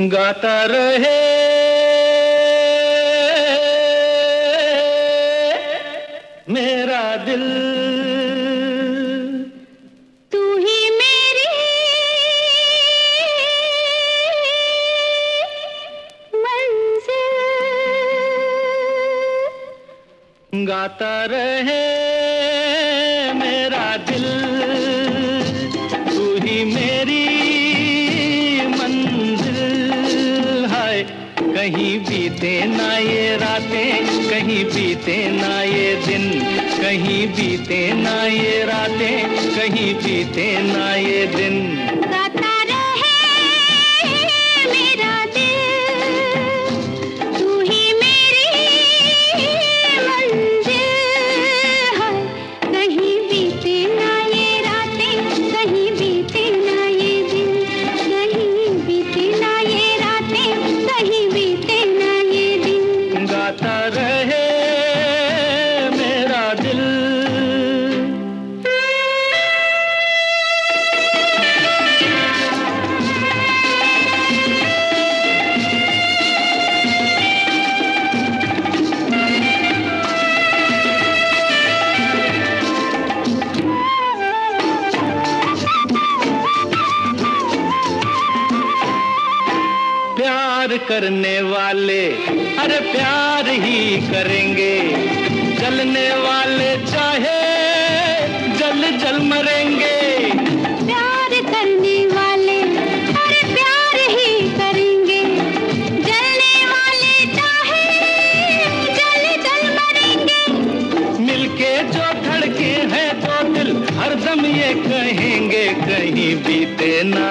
गाता रहे। मेरा दिल। तू ही मेरी। मंजिल गाता रहे मेरा दिल। कहीं बीते ना ये रातें, कहीं बीते ना ये दिन, कहीं बीते ना ये रातें, कहीं बीते ना ये दिन। दिन प्यार करने वाले अरे प्यार ही करेंगे। जलने वाले चाहे जल जल मरेंगे। प्यार करने वाले अरे प्यार ही करेंगे। जलने वाले चाहे जल जल मरेंगे। मिलके जो धड़के हैं तो दिल हरदम ये कहेंगे कहीं बीते ना।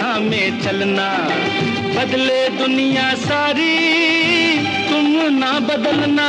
थामे चलना। बदले दुनिया सारी तुम ना बदलना।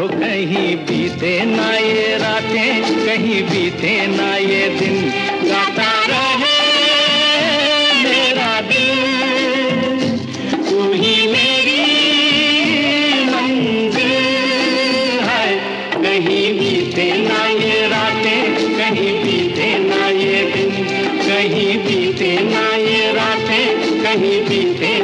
हो कहीं बीते ना ये रातें, कहीं बीते ना ये दिन। गाता रहे मेरा दिल, तू ही मेरी मंजिल है। कहीं बीते ना ये रातें, कहीं बीते ना ये दिन। कहीं बीते ना ये रातें, कहीं बीते